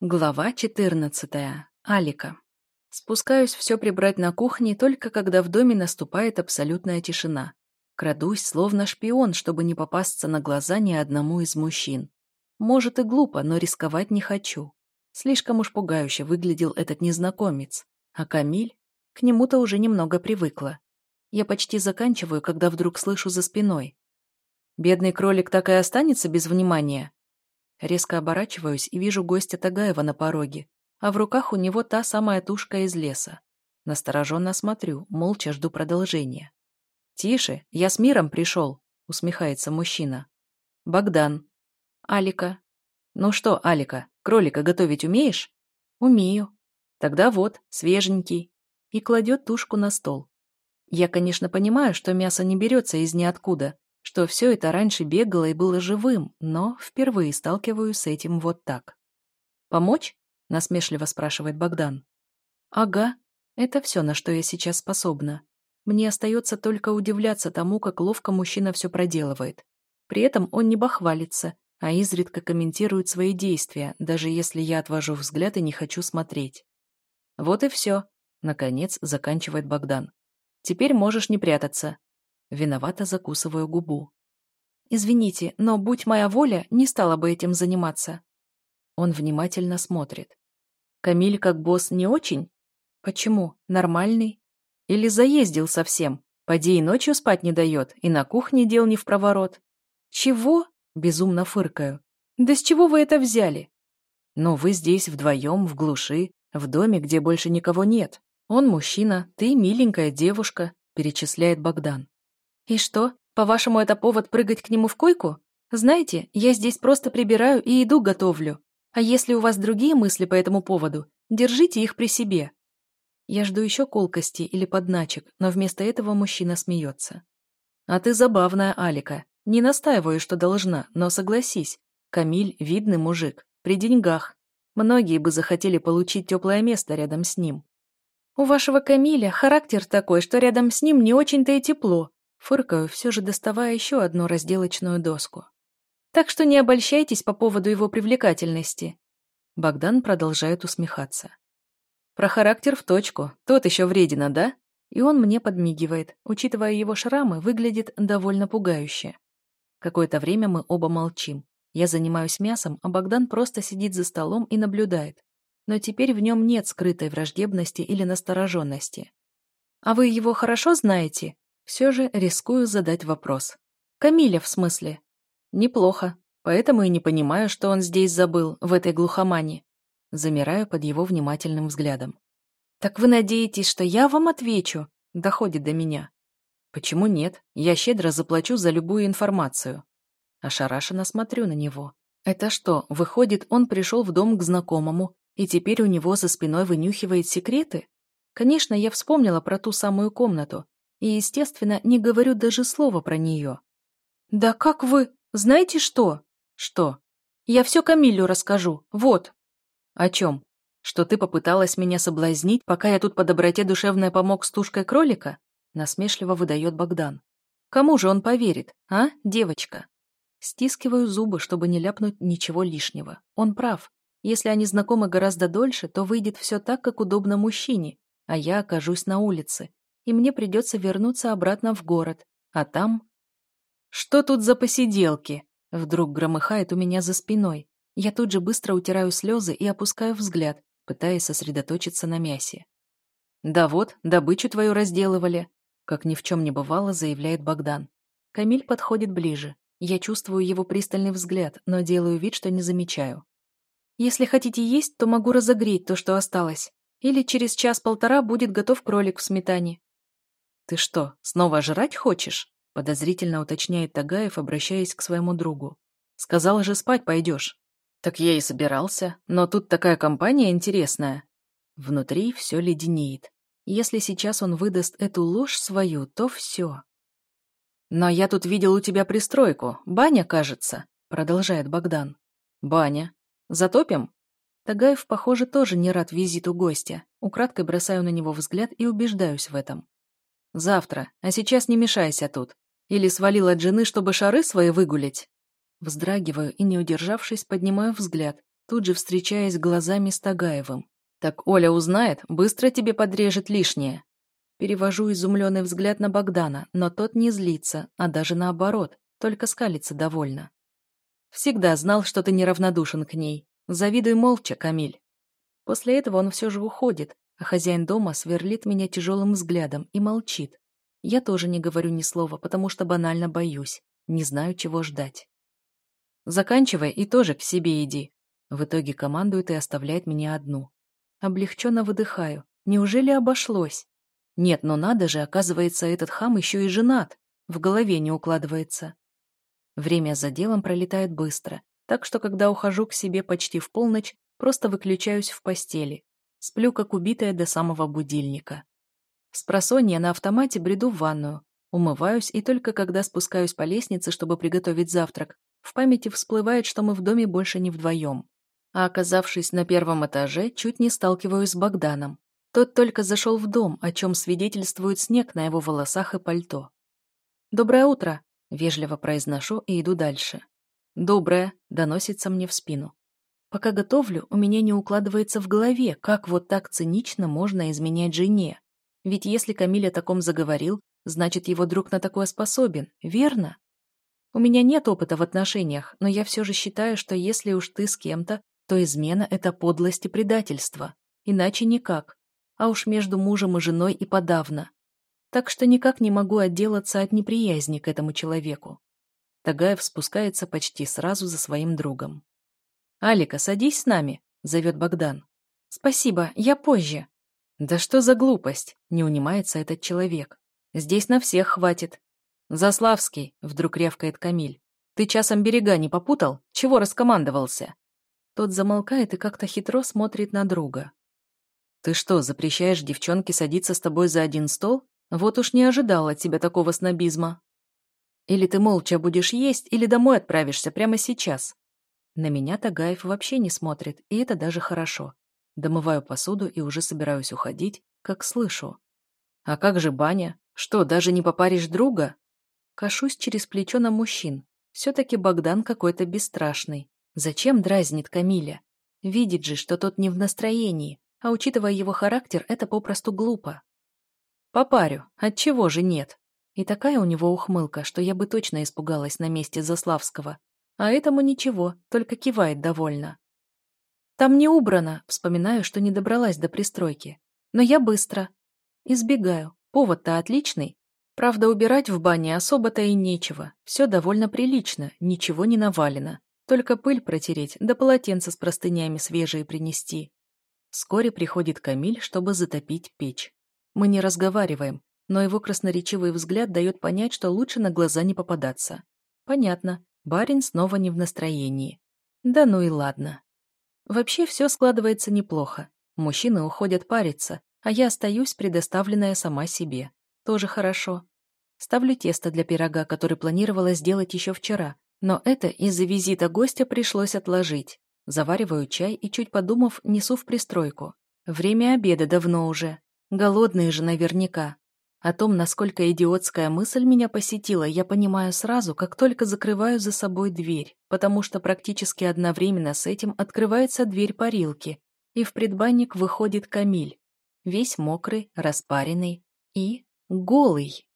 Глава 14. Алика. Спускаюсь все прибрать на кухне только когда в доме наступает абсолютная тишина. Крадусь, словно шпион, чтобы не попасться на глаза ни одному из мужчин. Может и глупо, но рисковать не хочу. Слишком уж пугающе выглядел этот незнакомец. А Камиль? К нему-то уже немного привыкла. Я почти заканчиваю, когда вдруг слышу за спиной. Бедный кролик так и останется без внимания. Резко оборачиваюсь и вижу гостя Тагаева на пороге, а в руках у него та самая тушка из леса. Настороженно смотрю, молча жду продолжения. «Тише, я с миром пришел», — усмехается мужчина. «Богдан». «Алика». «Ну что, Алика, кролика готовить умеешь?» «Умею». «Тогда вот, свеженький». И кладет тушку на стол. Я, конечно, понимаю, что мясо не берется из ниоткуда, что все это раньше бегало и было живым, но впервые сталкиваюсь с этим вот так. «Помочь?» — насмешливо спрашивает Богдан. «Ага, это все, на что я сейчас способна. Мне остается только удивляться тому, как ловко мужчина все проделывает. При этом он не бахвалится, а изредка комментирует свои действия, даже если я отвожу взгляд и не хочу смотреть. Вот и все. Наконец заканчивает Богдан. Теперь можешь не прятаться. Виновато закусываю губу. «Извините, но, будь моя воля, не стала бы этим заниматься». Он внимательно смотрит. «Камиль как босс не очень? Почему? Нормальный? Или заездил совсем? Поди и ночью спать не дает, и на кухне дел не в проворот». «Чего?» – безумно фыркаю. «Да с чего вы это взяли?» «Но вы здесь вдвоем, в глуши, в доме, где больше никого нет. Он мужчина, ты миленькая девушка», – перечисляет Богдан. «И что, по-вашему, это повод прыгать к нему в койку? Знаете, я здесь просто прибираю и еду готовлю. А если у вас другие мысли по этому поводу, держите их при себе». Я жду еще колкости или подначек, но вместо этого мужчина смеется. «А ты забавная, Алика. Не настаиваю, что должна, но согласись. Камиль – видный мужик, при деньгах. Многие бы захотели получить теплое место рядом с ним. У вашего Камиля характер такой, что рядом с ним не очень-то и тепло, Фыркаю, все же доставая еще одну разделочную доску. Так что не обольщайтесь по поводу его привлекательности. Богдан продолжает усмехаться. Про характер в точку. Тот еще вредина, да? И он мне подмигивает. Учитывая его шрамы, выглядит довольно пугающе. Какое-то время мы оба молчим. Я занимаюсь мясом, а Богдан просто сидит за столом и наблюдает. Но теперь в нем нет скрытой враждебности или настороженности. «А вы его хорошо знаете?» Все же рискую задать вопрос. Камиля, в смысле? Неплохо. Поэтому и не понимаю, что он здесь забыл, в этой глухомане. Замираю под его внимательным взглядом. «Так вы надеетесь, что я вам отвечу?» Доходит до меня. «Почему нет? Я щедро заплачу за любую информацию». Ошарашенно смотрю на него. «Это что, выходит, он пришел в дом к знакомому, и теперь у него за спиной вынюхивает секреты? Конечно, я вспомнила про ту самую комнату, и, естественно, не говорю даже слова про нее. «Да как вы? Знаете что?» «Что?» «Я все Камилю расскажу. Вот». «О чем? Что ты попыталась меня соблазнить, пока я тут по доброте душевной помог с тушкой кролика?» Насмешливо выдает Богдан. «Кому же он поверит, а, девочка?» Стискиваю зубы, чтобы не ляпнуть ничего лишнего. Он прав. Если они знакомы гораздо дольше, то выйдет все так, как удобно мужчине, а я окажусь на улице, и мне придется вернуться обратно в город. А там... «Что тут за посиделки?» Вдруг громыхает у меня за спиной. Я тут же быстро утираю слезы и опускаю взгляд, пытаясь сосредоточиться на мясе. «Да вот, добычу твою разделывали», — как ни в чем не бывало, заявляет Богдан. Камиль подходит ближе. Я чувствую его пристальный взгляд, но делаю вид, что не замечаю. «Если хотите есть, то могу разогреть то, что осталось. Или через час-полтора будет готов кролик в сметане. «Ты что, снова жрать хочешь?» — подозрительно уточняет Тагаев, обращаясь к своему другу. «Сказал же, спать пойдешь». «Так я и собирался, но тут такая компания интересная». Внутри все леденеет. Если сейчас он выдаст эту ложь свою, то все. «Но я тут видел у тебя пристройку. Баня, кажется», — продолжает Богдан. «Баня. Затопим?» Тагаев, похоже, тоже не рад визиту гостя. Украдкой бросаю на него взгляд и убеждаюсь в этом. Завтра, а сейчас не мешайся тут. Или свалил от жены, чтобы шары свои выгулять. Вздрагиваю и, не удержавшись, поднимаю взгляд, тут же встречаясь глазами с Тагаевым. «Так Оля узнает, быстро тебе подрежет лишнее». Перевожу изумленный взгляд на Богдана, но тот не злится, а даже наоборот, только скалится довольно. «Всегда знал, что ты неравнодушен к ней. Завидуй молча, Камиль». После этого он все же уходит, а хозяин дома сверлит меня тяжелым взглядом и молчит. Я тоже не говорю ни слова, потому что банально боюсь. Не знаю, чего ждать. Заканчивай и тоже к себе иди. В итоге командует и оставляет меня одну. Облегченно выдыхаю. Неужели обошлось? Нет, но надо же, оказывается, этот хам еще и женат. В голове не укладывается. Время за делом пролетает быстро, так что когда ухожу к себе почти в полночь, просто выключаюсь в постели. Сплю, как убитая до самого будильника. С просонья на автомате бреду в ванную, умываюсь и только когда спускаюсь по лестнице, чтобы приготовить завтрак, в памяти всплывает, что мы в доме больше не вдвоем. А оказавшись на первом этаже, чуть не сталкиваюсь с Богданом. Тот только зашел в дом, о чем свидетельствует снег на его волосах и пальто. «Доброе утро!» – вежливо произношу и иду дальше. «Доброе!» – доносится мне в спину. Пока готовлю, у меня не укладывается в голове, как вот так цинично можно изменять жене. Ведь если Камиль о таком заговорил, значит, его друг на такое способен, верно? У меня нет опыта в отношениях, но я все же считаю, что если уж ты с кем-то, то измена – это подлость и предательство. Иначе никак. А уж между мужем и женой и подавно. Так что никак не могу отделаться от неприязни к этому человеку. Тагаев спускается почти сразу за своим другом. «Алика, садись с нами», — зовет Богдан. «Спасибо, я позже». «Да что за глупость?» — не унимается этот человек. «Здесь на всех хватит». «Заславский», — вдруг рявкает Камиль. «Ты часом берега не попутал? Чего раскомандовался?» Тот замолкает и как-то хитро смотрит на друга. «Ты что, запрещаешь девчонке садиться с тобой за один стол? Вот уж не ожидал от тебя такого снобизма». «Или ты молча будешь есть, или домой отправишься прямо сейчас», на меня Тагаев вообще не смотрит, и это даже хорошо. Домываю посуду и уже собираюсь уходить, как слышу. «А как же баня? Что, даже не попаришь друга?» Кашусь через плечо на мужчин. Все-таки Богдан какой-то бесстрашный. Зачем дразнит Камиля? Видит же, что тот не в настроении, а учитывая его характер, это попросту глупо. «Попарю. Отчего же нет?» И такая у него ухмылка, что я бы точно испугалась на месте Заславского. А этому ничего, только кивает довольно. Там не убрано, вспоминаю, что не добралась до пристройки. Но я быстро. Избегаю. Повод-то отличный. Правда, убирать в бане особо-то и нечего. Все довольно прилично, ничего не навалено. Только пыль протереть, да полотенце с простынями свежие принести. Вскоре приходит Камиль, чтобы затопить печь. Мы не разговариваем, но его красноречивый взгляд дает понять, что лучше на глаза не попадаться. Понятно, Барин снова не в настроении. Да ну и ладно. Вообще все складывается неплохо. Мужчины уходят париться, а я остаюсь предоставленная сама себе. Тоже хорошо. Ставлю тесто для пирога, который планировала сделать еще вчера, но это из-за визита гостя пришлось отложить. Завариваю чай и, чуть подумав, несу в пристройку. Время обеда давно уже. Голодные же наверняка. О том, насколько идиотская мысль меня посетила, я понимаю сразу, как только закрываю за собой дверь, потому что практически одновременно с этим открывается дверь парилки, и в предбанник выходит Камиль, весь мокрый, распаренный и голый.